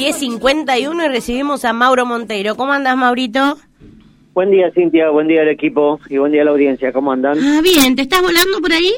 10.51 y recibimos a Mauro Monteiro. ¿Cómo andas, Maurito? Buen día, Cintia. Buen día al equipo y buen día a la audiencia. ¿Cómo andan? Ah, bien. ¿Te estás volando por ahí?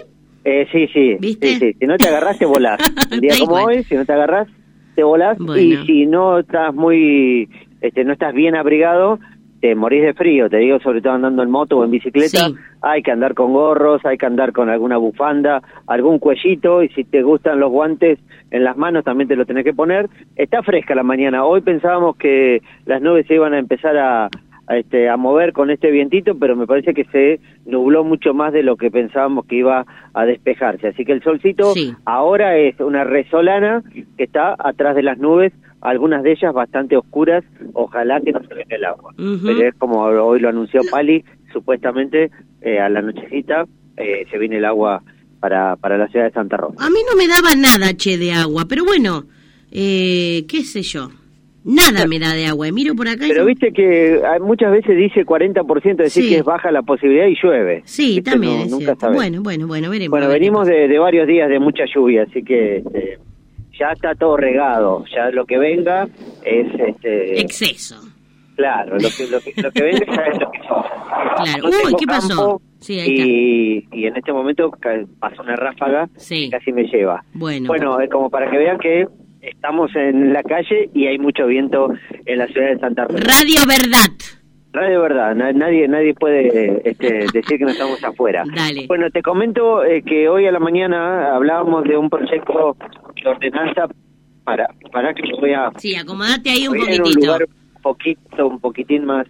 Eh, sí, sí. ¿Viste? Sí, sí. Si no te agarrás, te volás. Un día como hoy, si no te agarrás, te volás. Bueno. Y si no estás muy, este, no estás bien abrigado, te morís de frío. Te digo, sobre todo andando en moto o en bicicleta, Sí. Hay que andar con gorros, hay que andar con alguna bufanda, algún cuellito. Y si te gustan los guantes en las manos, también te lo tenés que poner. Está fresca la mañana. Hoy pensábamos que las nubes se iban a empezar a a, este, a mover con este vientito, pero me parece que se nubló mucho más de lo que pensábamos que iba a despejarse. Así que el solcito Sí. ahora es una resolana que está atrás de las nubes, algunas de ellas bastante oscuras, ojalá que no se venga el agua. Pero es como hoy lo anunció Pali, supuestamente eh, a la nochecita eh, se viene el agua para, para la ciudad de Santa Rosa. A mí no me daba nada, che, de agua, pero bueno, eh, qué sé yo. Nada me da de agua. Y miro por acá Pero viste que hay- muchas veces dice 40%, decir Sí. que es baja la posibilidad y llueve. Sí, Viste, también no- es nunca cierto. sabes. Bueno, bueno, bueno, veremos. Bueno, venimos de, de varios días de mucha lluvia, así que este, ya está todo regado. Ya lo que venga es, este, Exceso. Claro, lo que, lo que, lo que ya es lo que son. Claro. No Uy, ¿qué pasó? Sí, ahí y, y en este momento pasó una ráfaga Sí. que casi me lleva. Bueno. Bueno, es como para que vean que estamos en la calle y hay mucho viento en la ciudad de Santa Rosa. Radio Verdad. Radio verdad, na- nadie nadie puede este, decir que no estamos afuera. Dale. Bueno, te comento eh, que hoy a la mañana hablábamos de un proyecto de ordenanza para para que me voy a Sí, acomodate ahí un poquitito. Poquito un poquitín más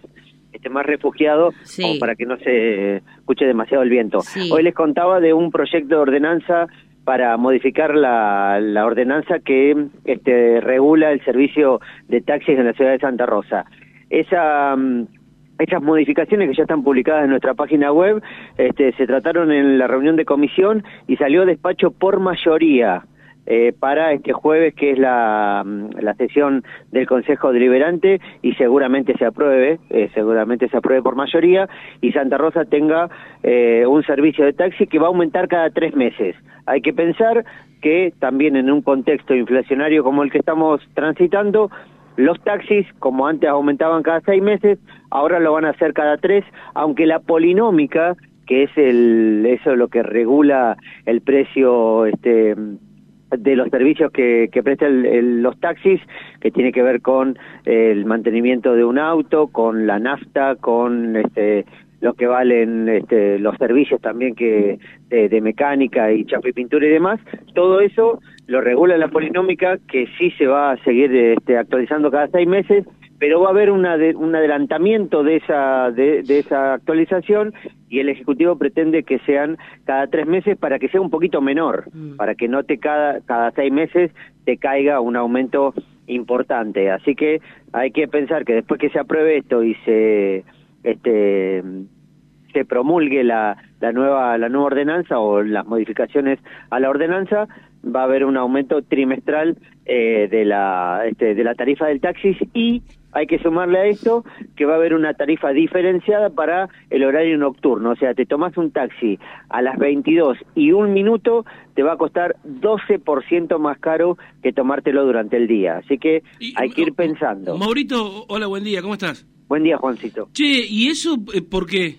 este más refugiado Sí. como para que no se escuche demasiado el viento. Sí. Hoy les contaba de un proyecto de ordenanza para modificar la, la ordenanza que este, regula el servicio de taxis en la ciudad de Santa Rosa. Esa mm, esas modificaciones que ya están publicadas en nuestra página web este, se trataron en la reunión de comisión y salió despacho por mayoría eh, para este jueves, que es la, mm, la sesión del Consejo Deliberante, y seguramente se apruebe, eh, seguramente se apruebe por mayoría, y Santa Rosa tenga eh, un servicio de taxi que va a aumentar cada tres meses. Hay que pensar que también en un contexto inflacionario como el que estamos transitando, los taxis, como antes aumentaban cada seis meses, ahora lo van a hacer cada tres, aunque la polinómica, que es el, eso lo que regula el precio este, de los servicios que, que prestan los taxis, que tiene que ver con el mantenimiento de un auto, con la nafta, con este, lo que valen este, los servicios también que de, de mecánica y chapa y pintura y demás, todo eso lo regula la polinómica que sí se va a seguir este, actualizando cada seis meses, pero va a haber una de- un adelantamiento de esa de, de esa actualización y el ejecutivo pretende que sean cada tres meses para que sea un poquito menor, Mm. para que no te cada cada seis meses te caiga un aumento importante. Así que hay que pensar que después que se apruebe esto y se este se promulgue la, la nueva la nueva ordenanza o las modificaciones a la ordenanza va a haber un aumento trimestral eh, de la este, de la tarifa del taxi y hay que sumarle a esto que va a haber una tarifa diferenciada para el horario nocturno, o sea, te tomas un taxi a las 22 y un minuto te va a costar 12% más caro que tomártelo durante el día, así que Y- hay que ir pensando. Maurito, hola, buen día, ¿cómo estás? Buen día, Juancito. Che, ¿y eso eh, por qué?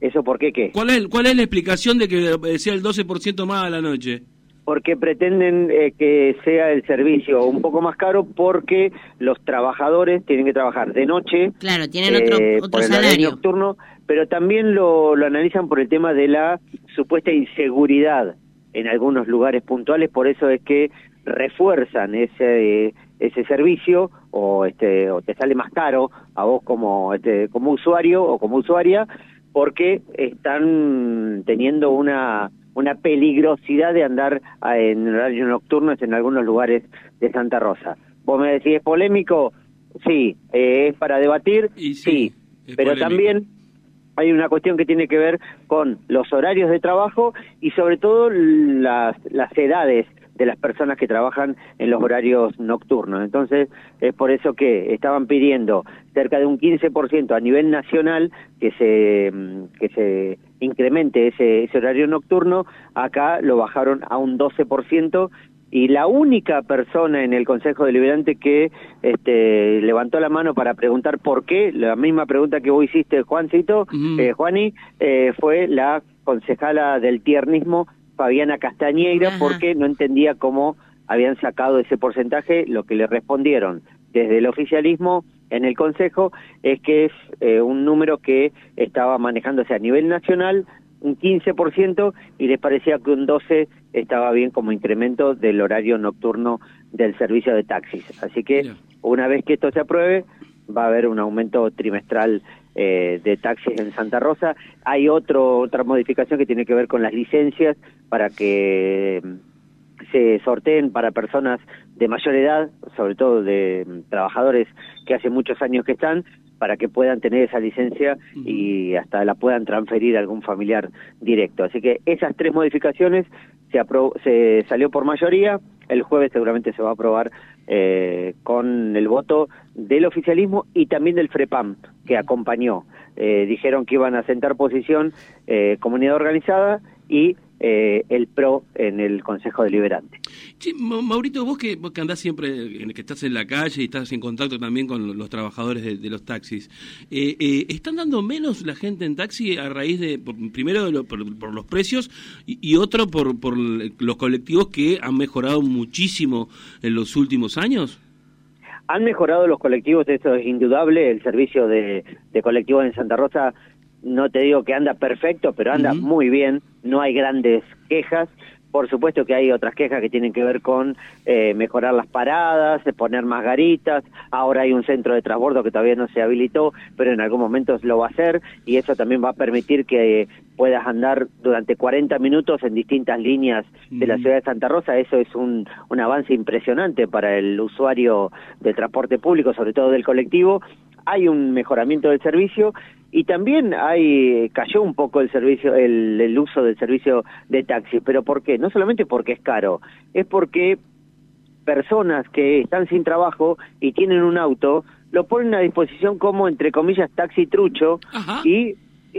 ¿Eso por qué qué? ¿Cuál es, ¿Cuál es la explicación de que eh, sea el 12% más a la noche? Porque pretenden eh, que sea el servicio un poco más caro porque los trabajadores tienen que trabajar de noche Claro, tienen otro, eh, otro por el horario salario. nocturno, pero también lo, lo analizan por el tema de la supuesta inseguridad en algunos lugares puntuales, por eso es que refuerzan ese ese servicio o este o te sale más caro a vos como este como usuario o como usuaria porque están teniendo una una peligrosidad de andar a- en horarios nocturnos en algunos lugares de Santa Rosa. Vos me decís, ¿es polémico? Sí. Eh, ¿Es para debatir? Y sí, Pero polémico. también hay una cuestión que tiene que ver con los horarios de trabajo y sobre todo las, las edades de las personas que trabajan en los horarios nocturnos. Entonces, es por eso que estaban pidiendo cerca de un 15% a nivel nacional que se, mm, que se incremente ese, ese horario nocturno. Acá lo bajaron a un 12% y la única persona en el Consejo Deliberante que este, levantó la mano para preguntar por qué, la misma pregunta que vos hiciste, Juancito, eh, Juani, eh, fue la concejala del tiernismo, Fabiana Castañeira, porque no entendía cómo habían sacado ese porcentaje, lo que le respondieron desde el oficialismo en el Consejo es que es eh, un número que estaba manejándose a nivel nacional, un 15%, y les parecía que un 12% estaba bien como incremento del horario nocturno del servicio de taxis. Así que una vez que esto se apruebe, va a haber un aumento trimestral eh, de taxis en Santa Rosa. Hay otro, otra modificación que tiene que ver con las licencias para que se sorteen para personas de mayor edad, sobre todo de mm, trabajadores que hace muchos años que están, para que puedan tener esa licencia y hasta la puedan transferir a algún familiar directo. Así que esas tres modificaciones se, se salió por mayoría, el jueves seguramente se va a aprobar eh, con el voto del oficialismo y también del FREPAM, que acompañó. Eh, dijeron que iban a sentar posición eh, comunidad organizada y eh, el PRO en el Consejo Deliberante. Maurito, vos que, vos que andás siempre, que estás en la calle y estás en contacto también con los trabajadores de, los taxis, eh, eh, ¿están dando menos la gente en taxi a raíz de, primero por, los precios y, otro por, por los colectivos que han mejorado muchísimo en los últimos años? Han mejorado los colectivos, eso es indudable, el servicio de, de colectivos en Santa Rosa no te digo que anda perfecto, pero anda muy bien, no hay grandes quejas. Por supuesto que hay otras quejas que tienen que ver con eh, mejorar las paradas, poner más garitas. Ahora hay un centro de transbordo que todavía no se habilitó, pero en algún momento lo va a hacer y eso también va a permitir que puedas andar durante 40 minutos en distintas líneas de la ciudad de Santa Rosa. Eso es un, un avance impresionante para el usuario del transporte público, sobre todo del colectivo. Hay un mejoramiento del servicio y también hay cayó un poco el servicio el, el uso del servicio de taxi pero por qué no solamente porque es caro es porque personas que están sin trabajo y tienen un auto lo ponen a disposición como entre comillas taxi trucho. Y,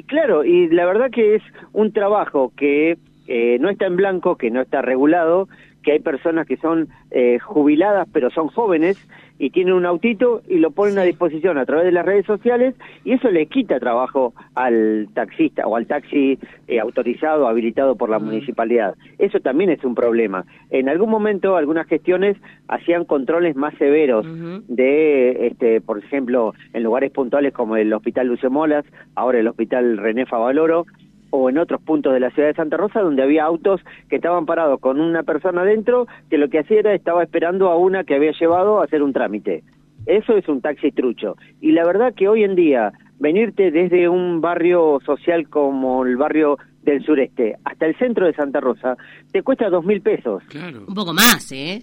claro y la verdad que es un trabajo que eh, no está en blanco que no está regulado que hay personas que son eh, jubiladas pero son jóvenes y tienen un autito y lo ponen a disposición a través de las redes sociales y eso le quita trabajo al taxista o al taxi eh, autorizado, habilitado por la municipalidad. Eso también es un problema. En algún momento algunas gestiones hacían controles más severos de, este, por ejemplo, en lugares puntuales como el Hospital Lucio Molas, ahora el Hospital René Favaloro, o en otros puntos de la ciudad de Santa Rosa donde había autos que estaban parados con una persona dentro que lo que hacía era estaba esperando a una que había llevado a hacer un trámite. Eso es un taxi trucho. Y la verdad que hoy en día venirte desde un barrio social como el barrio del sureste hasta el centro de Santa Rosa te cuesta dos mil pesos. Claro. Un poco más, ¿eh?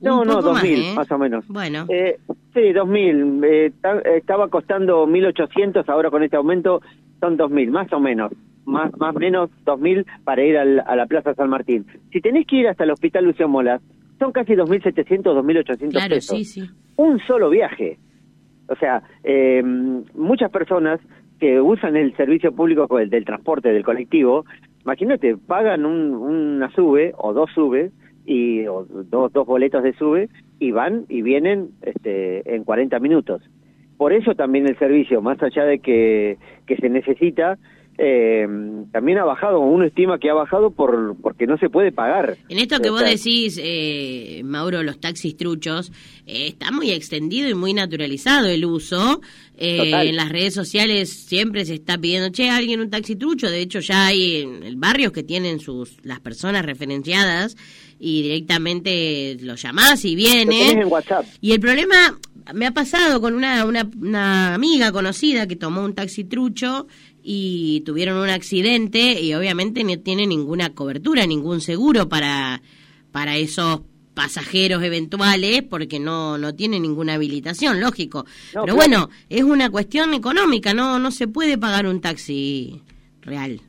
no, no, dos mil, ¿eh? más o menos. Bueno. Eh, sí, dos mil. Eh, estaba costando mil ochocientos, ahora con este aumento son dos mil, más o menos más más menos 2.000 para ir al, a la Plaza San Martín. Si tenés que ir hasta el Hospital Lucio Molas, son casi 2.700, 2.800 claro, pesos. Sí, sí. Un solo viaje. O sea, eh, muchas personas que usan el servicio público del, del transporte, del colectivo, imagínate, pagan un, una sube o dos subes y o dos, dos boletos de sube y van y vienen este, en 40 minutos. Por eso también el servicio, más allá de que, que se necesita, eh, también ha bajado, uno estima que ha bajado por porque no se puede pagar. En esto que vos decís, eh, Mauro, los taxis truchos, eh, está muy extendido y muy naturalizado el uso. Eh, en las redes sociales siempre se está pidiendo, che, alguien un taxi trucho. De hecho, ya hay en barrios que tienen sus las personas referenciadas y directamente lo llamás y viene. En WhatsApp. Y el problema me ha pasado con una, una, una amiga conocida que tomó un taxi trucho y tuvieron un accidente y obviamente no tiene ninguna cobertura, ningún seguro para, para esos pasajeros eventuales porque no no tiene ninguna habilitación, lógico. Pero bueno, es una cuestión económica, no no se puede pagar un taxi real.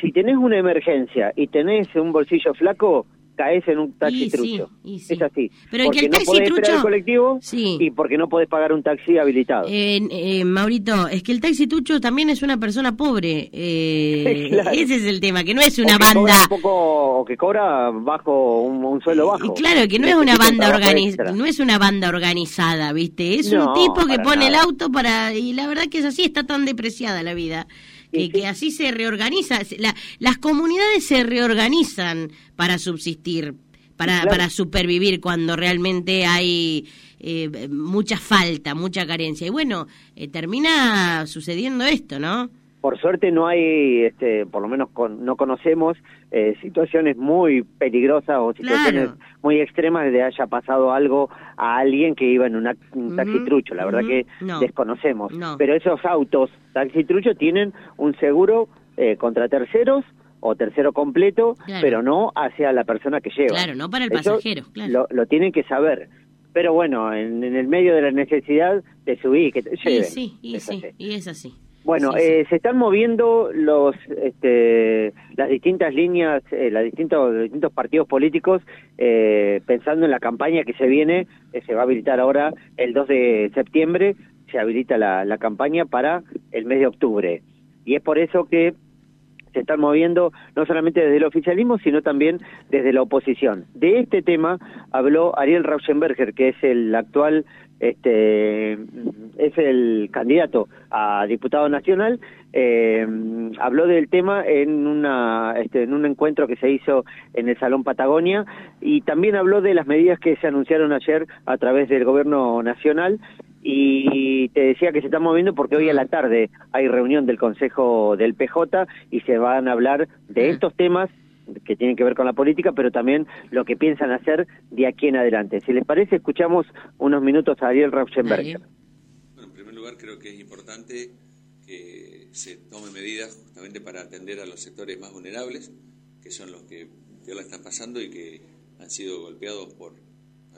si tenés una emergencia y tenés un bolsillo flaco, caes en un taxi Y sí, trucho. y sí. Es así. Pero es que porque el no taxi podés esperar trucho- el colectivo Sí. y porque no podés pagar un taxi habilitado. Eh, eh, Maurito, es que el taxi tucho también es una persona pobre. Eh, Claro. Ese es el tema, que no es una banda. un poco, o que cobra bajo un, un sueldo bajo. Y claro, que no es una Necesita un banda extra. no es una banda organizada, ¿viste? Es No, un tipo que pone el auto para y la verdad que es así, está tan depreciada la vida. Que, que así se reorganiza, la- las comunidades se reorganizan para subsistir, para, Claro. para supervivir cuando realmente hay eh, mucha falta, mucha carencia. Y bueno, eh, termina sucediendo esto, ¿no? Por suerte no hay, este, por lo menos con- no conocemos eh, situaciones muy peligrosas o situaciones Claro. muy extremas de haya pasado algo a alguien que iba en una- un taxi Ujú, trucho. La verdad que no. desconocemos. No. Pero esos autos taxi trucho tienen un seguro eh, contra terceros o tercero completo, Claro. pero no hacia la persona que lleva. Claro, no para el Eso pasajero, claro. Lo, lo tienen que saber. Pero bueno, en, en el medio de la necesidad te subí, que te Y lleven. sí, y Es sí, así. y es así. Bueno, Sí, sí. eh, se están moviendo los, este, las distintas líneas, eh, los distintos, los distintos partidos políticos, eh, pensando en la campaña que se viene, eh, se va a habilitar ahora el 2 de septiembre, se habilita la, la campaña para el mes de octubre. Y es por eso que se están moviendo no solamente desde el oficialismo, sino también desde la oposición. De este tema habló Ariel Rauschenberger, que es el actual, este, es el candidato a diputado nacional. eh, habló del tema en una, este, en un encuentro que se hizo en el Salón Patagonia y también habló de las medidas que se anunciaron ayer a través del gobierno nacional y te decía que se está moviendo porque hoy a la tarde hay reunión del Consejo del PJ y se van a hablar de estos temas que tienen que ver con la política, pero también lo que piensan hacer de aquí en adelante. Si les parece, escuchamos unos minutos a Ariel Rauschenberger. Bueno, en primer lugar creo que es importante que se tomen medidas justamente para atender a los sectores más vulnerables, que son los que peor la están pasando y que han sido golpeados por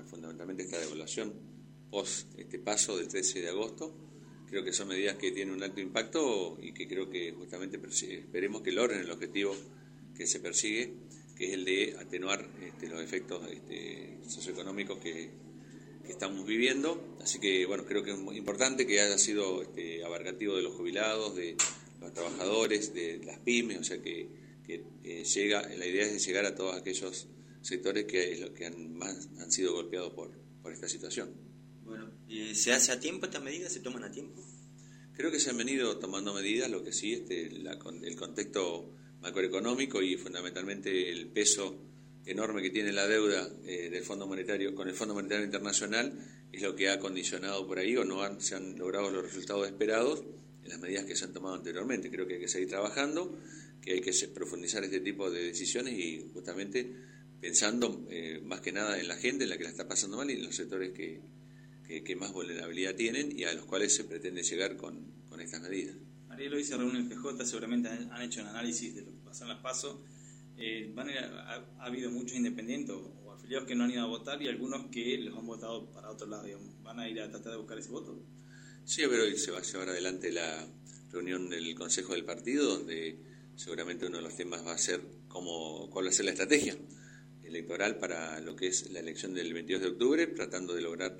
fundamentalmente esta devaluación post este paso del 13 de agosto. Creo que son medidas que tienen un alto impacto y que creo que justamente esperemos que logren el objetivo que se persigue, que es el de atenuar este, los efectos este, socioeconómicos que, estamos viviendo. Así que, bueno, creo que es muy importante que haya sido este, abarcativo de los jubilados, de los trabajadores, de las pymes, o sea que, que eh, llega, la idea es de llegar a todos aquellos sectores que, que han, más han sido golpeados por, por esta situación. ¿Y ¿se hace a tiempo estas medidas? ¿Se toman a tiempo? Creo que se han venido tomando medidas, lo que sí, este, la el contexto macroeconómico y fundamentalmente el peso enorme que tiene la deuda eh, del Fondo Monetario con el Fondo Monetario Internacional es lo que ha condicionado por ahí o no han- se han logrado los resultados esperados en las medidas que se han tomado anteriormente. Creo que hay que seguir trabajando, que hay que profundizar este tipo de decisiones y justamente pensando eh, más que nada en la gente, en la que la está pasando mal y en los sectores que, que, que más vulnerabilidad tienen y a los cuales se pretende llegar con, con estas medidas. Ariel, hoy se reúne el PJ, seguramente han, han hecho un análisis de lo que pasó en las PASO. Eh, van a ir a- ha, ha habido muchos independientes o, o afiliados que no han ido a votar y algunos que los han votado para otro lado. digamos. ¿Van a ir a tratar de buscar ese voto? Sí, pero hoy se va a llevar adelante la reunión del Consejo del Partido, donde seguramente uno de los temas va a ser cómo, cuál va a ser la estrategia electoral para lo que es la elección del 22 de octubre, tratando de lograr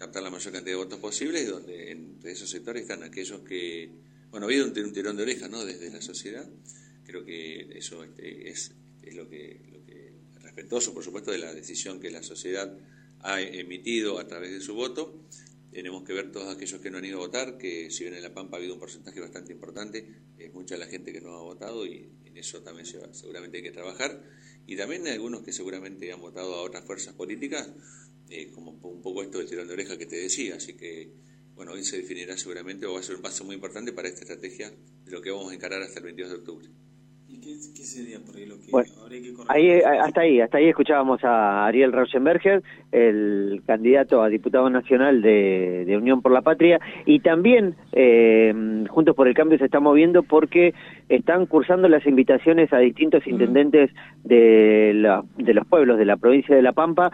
captar la mayor cantidad de votos posibles, donde entre esos sectores están aquellos que, bueno, ha habido un, un tirón de orejas ¿no? desde la sociedad, creo que eso este, es, es lo que, lo que respetuoso, por supuesto, de la decisión que la sociedad ha emitido a través de su voto. Tenemos que ver todos aquellos que no han ido a votar, que si bien en La Pampa ha habido un porcentaje bastante importante, es mucha la gente que no ha votado y en eso también se va- seguramente hay que trabajar. Y también hay algunos que seguramente han votado a otras fuerzas políticas, eh, como un poco esto del tirón de oreja que te decía. Así que, bueno, hoy se definirá seguramente o va a ser un paso muy importante para esta estrategia de lo que vamos a encarar hasta el 22 de octubre. ¿Y qué, qué sería por ahí lo que Bueno, habría que? Ahí, eh, hasta ahí, hasta ahí escuchábamos a Ariel Rauschenberger, el candidato a diputado nacional de, de Unión por la Patria, y también eh, Juntos por el Cambio se está moviendo porque están cursando las invitaciones a distintos intendentes de, la- de los pueblos de la provincia de La Pampa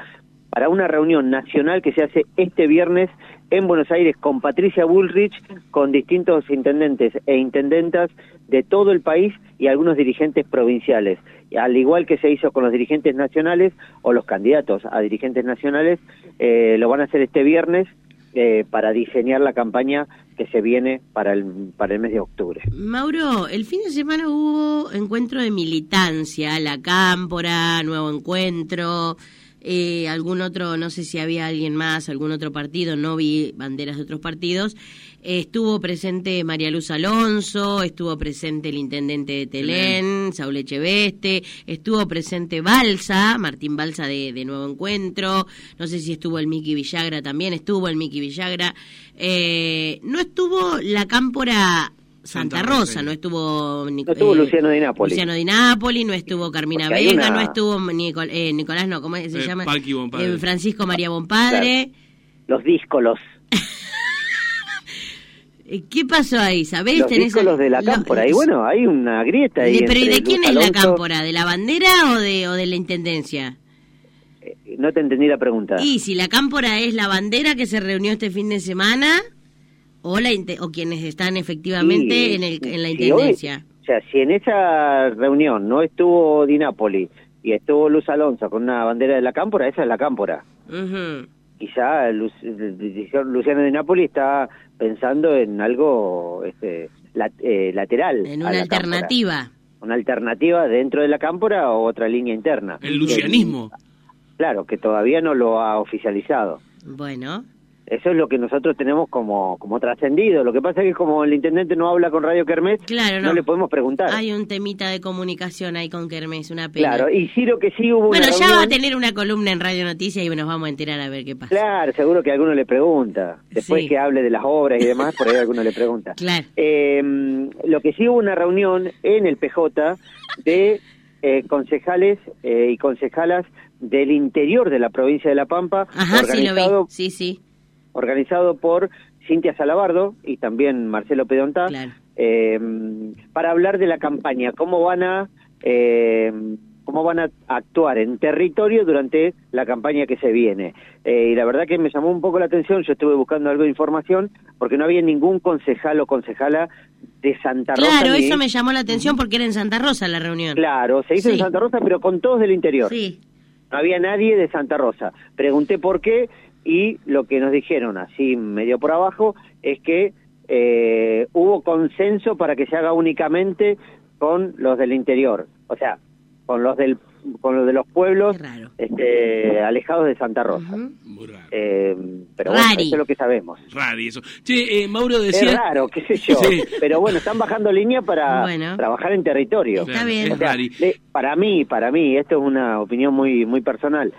para una reunión nacional que se hace este viernes en Buenos Aires con Patricia Bullrich, con distintos intendentes e intendentas de todo el país y algunos dirigentes provinciales. al igual que se hizo con los dirigentes nacionales o los candidatos a dirigentes nacionales, eh, lo van a hacer este viernes eh, para diseñar la campaña que se viene para el, para el mes de octubre. Mauro, el fin de semana hubo encuentro de militancia, La Cámpora, Nuevo Encuentro, eh, algún otro, no sé si había alguien más, algún otro partido, no vi banderas de otros partidos. estuvo presente María Luz Alonso, estuvo presente el intendente de Telén, Saúl Echeveste, estuvo presente Balsa, Martín Balsa de, de, Nuevo Encuentro, no sé si estuvo el Miki Villagra también, estuvo el Miki Villagra. Eh, no estuvo la cámpora Santa, Rosa, no estuvo, no estuvo eh, Luciano Di Napoli. Luciano Di Napoli, no estuvo Carmina Vega, no estuvo eh, Nicolás, no, ¿cómo se Eh, llama? Palqui Bonpadre. Eh, Francisco María Bonpadre. Los díscolos. ¿Qué pasó ahí? ¿Sabés? Los Tenés díscolos de la cámpora. Y bueno, hay una grieta ahí. de- pero ¿y de quién Luz es la cámpora? ¿De la bandera o de, o de la intendencia? Eh, No te entendí la pregunta. Y si la cámpora es la bandera que se reunió este fin de semana o la o quienes están efectivamente Sí, en, el, en la si intendencia. hoy- o sea, si en esa reunión no estuvo Di Napoli y estuvo Luz Alonso con una bandera de la cámpora, esa es la cámpora. Ujú. Quizá Lu- Luciano Di Napoli está pensando en algo este, lat- eh, lateral. En a una la cámpora. alternativa. Una alternativa dentro de la cámpora o otra línea interna. El lucianismo. Claro, que todavía no lo ha oficializado. Bueno, Eso es lo que nosotros tenemos como, como trascendido. Lo que pasa es que como el intendente no habla con Radio Kermés, Claro, no. no. le podemos preguntar. hay un temita de comunicación ahí con Kermés, una pena. Claro, y sí lo que sí hubo bueno, una ya va a tener una columna en Radio Noticias y nos vamos a enterar a ver qué pasa. Claro, seguro que alguno le pregunta. Después Sí. que hable de las obras y demás, por ahí alguno le pregunta. Claro. Eh, lo que sí hubo una reunión en el PJ de eh, concejales eh, y concejalas del interior de la provincia de La Pampa, Ajá, sí lo organizado, vi. Sí, sí. Organizado por Cintia Salabardo y también Marcelo Pedontá, Claro. eh, para hablar de la campaña, cómo van a eh, cómo van a actuar en territorio durante la campaña que se viene. Eh, y la verdad que me llamó un poco la atención, yo estuve buscando algo de información, porque no había ningún concejal o concejala de Santa Rosa. Claro, ni- eso me llamó la atención porque era en Santa Rosa la reunión. Claro, se hizo Sí. en Santa Rosa, pero con todos del interior. Sí. No había nadie de Santa Rosa. Pregunté por qué y lo que nos dijeron, así medio por abajo, es que eh, hubo consenso para que se haga únicamente con los del interior, o sea, con los del con los de los pueblos este, alejados de Santa Rosa. Muy raro. Eh, pero bueno, Rari. eso es lo que sabemos. Raro eso. Che, eh, Mauro Es decía... raro, qué sé yo, Sí. pero bueno, están bajando línea para Bueno. trabajar en territorio. Está bien. es O sea, rari. le- para mí, para mí, esto es una opinión muy muy personal.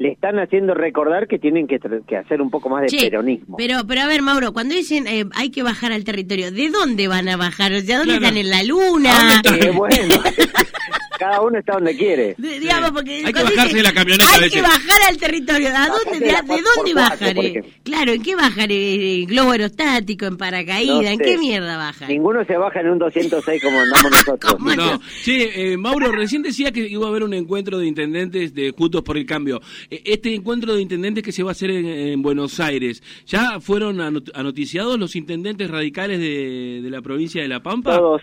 Le están haciendo recordar que tienen que, hacer un poco más de Che, peronismo. Pero, pero a ver, Mauro, cuando dicen eh, hay que bajar al territorio, ¿de dónde van a bajar? O sea, ¿dónde Claro. están en la luna? ¿A dónde Eh, bueno, cada uno está donde quiere. De- digamos, porque Hay que bajarse de la camioneta, Hay que bajar al territorio. ¿A dónde, de dónde por eh? Claro, ¿en qué bajan? ¿En globo aerostático? ¿En paracaídas? No ¿En sé. qué mierda bajan? Ninguno se baja en un 206 como andamos nosotros. ¿Cómo No, che, eh, Mauro, recién decía que iba a haber un encuentro de intendentes de Juntos por el Cambio. Eh, Este encuentro de intendentes que se va a hacer en, en Buenos Aires, ¿ya fueron anot- anoticiados los intendentes radicales de, de la provincia de La Pampa? Todos.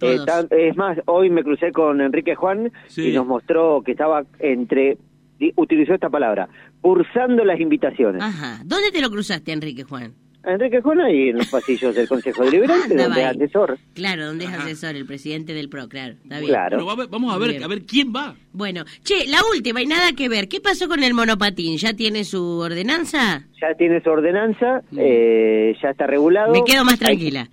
Eh, tan- es más, hoy me crucé con Enrique Juan Sí. y nos mostró que estaba entre, utilizó esta palabra, cursando las invitaciones. Ajá. ¿Dónde te lo cruzaste, Enrique Juan? Enrique Juan ahí en los pasillos del Consejo Deliberante, Andaba donde es asesor. Claro, donde es Ajá. asesor, el presidente del PRO, claro. Está bien. Claro. Bueno, vamos a ver, Bien. a ver quién va. Bueno, che, la última y nada que ver. ¿Qué pasó con el monopatín? ¿Ya tiene su ordenanza? Ya tiene su ordenanza, eh, ya está regulado. Me quedo más tranquila. Hay,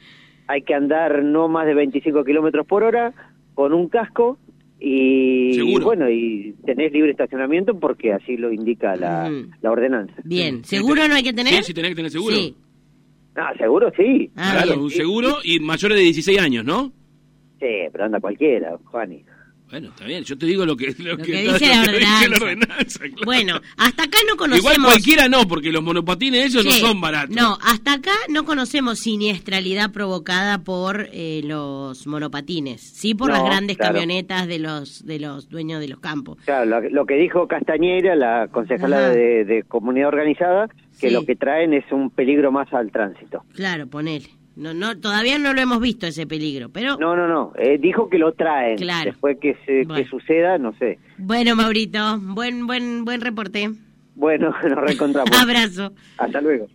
que andar no más de 25 kilómetros por hora con un casco y, bueno, y tenés libre estacionamiento porque así lo indica la, Mm. la ordenanza. Bien, ¿seguro no hay que tener? Sí, sí, tenés que tener seguro. Sí. Ah, seguro sí. Ah, Claro, bien. un seguro y mayores de 16 años, ¿no? Sí, pero anda cualquiera, Juani. Bueno, está bien, yo te digo lo que, lo Lo que, que está- dice la lo que dice la ordenanza. claro. Bueno, hasta acá no conocemos... Igual cualquiera no, porque los monopatines Che, no son baratos. No, hasta acá no conocemos siniestralidad provocada por eh, los monopatines, sí por No, las grandes claro. camionetas de los de los dueños de los campos. Claro, lo, lo que dijo Castañera, la concejala de, de comunidad organizada, que Sí. lo que traen es un peligro más al tránsito. Claro, ponele. No, no, todavía no lo hemos visto ese peligro, pero No, no, no. eh, dijo que lo traen. Claro. Después que, se, Bueno. que suceda, no sé. bueno, Maurito, buen buen buen reporte. Bueno, nos reencontramos. Abrazo. Hasta luego.